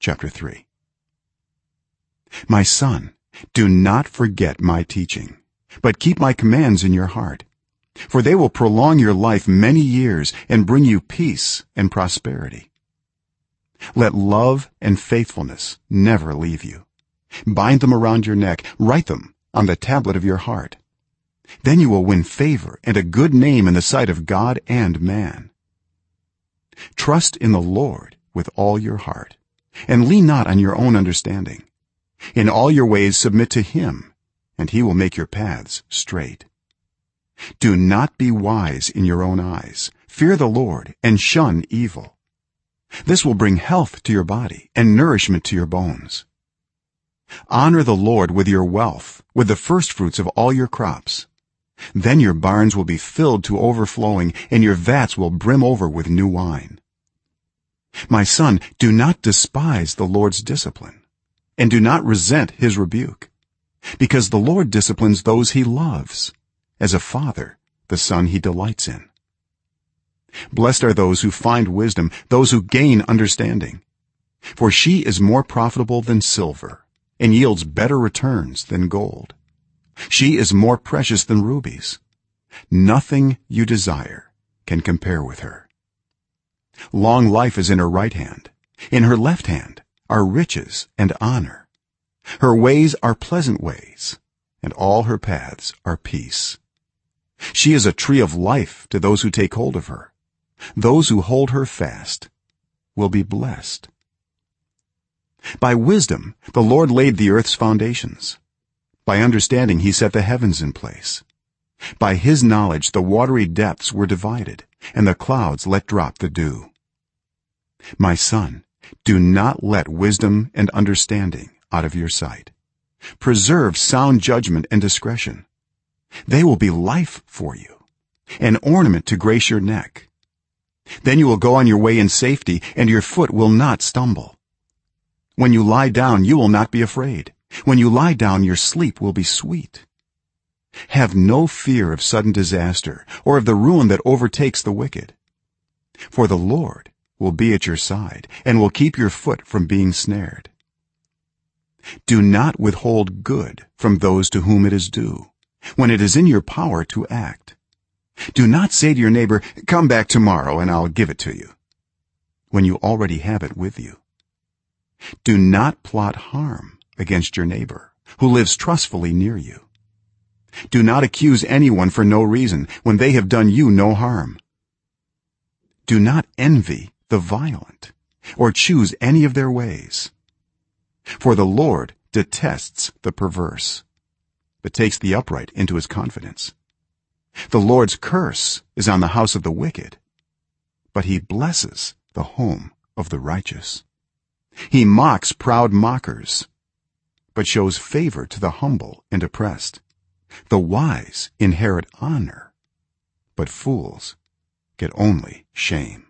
chapter 3 my son do not forget my teaching but keep my commands in your heart for they will prolong your life many years and bring you peace and prosperity. Let love and faithfulness never leave you. Bind them around your neck write them on the tablet of your heart. Then you will win favor and a good name in the sight of god and man. Trust in the lord with all your heart and lean not on your own understanding. In all your ways submit to him and he will make your paths straight. Do not be wise in your own eyes. Fear the lord and shun evil. This will bring health to your body and nourishment to your bones. Honor the lord with your wealth with the first fruits of all your crops. Then your barns will be filled to overflowing and your vats will brim over with new wine my son do not despise the lord's discipline and do not resent his rebuke because the lord disciplines those he loves as a father the son he delights in. Blessed are those who find wisdom those who gain understanding for she is more profitable than silver and yields better returns than gold. She is more precious than rubies. Nothing you desire can compare with her long life is in her right hand. In her left hand are riches and honor. Her ways are pleasant ways and all her paths are peace. She is a tree of life to those who take hold of her. Those who hold her fast will be blessed. By wisdom the lord laid the earth's foundations. By understanding he set the heavens in place. By his knowledge the watery depths were divided and the clouds let drop the dew my son do not let wisdom and understanding out of your sight. Preserve sound judgment and discretion. They will be life for you an ornament to grace your neck. Then you will go on your way in safety and your foot will not stumble. When you lie down you will not be afraid. When you lie down your sleep will be sweet. Have no fear of sudden disaster or of the ruin that overtakes the wicked. For the lord will be at your side and will keep your foot from being snared. Do not withhold good from those to whom it is due when it is in your power to act. Do not say to your neighbor come back tomorrow and i'll give it to you when you already have it with you. Do not plot harm against your neighbor who lives trustfully near you. Do not accuse anyone for no reason when they have done you no harm. Do not envy the violent or choose any of their ways. For the lord detests the perverse but takes the upright into his confidence. The lord's curse is on the house of the wicked but he blesses the home of the righteous. He mocks proud mockers but shows favor to the humble and oppressed. The wise inherit honor but fools get only shame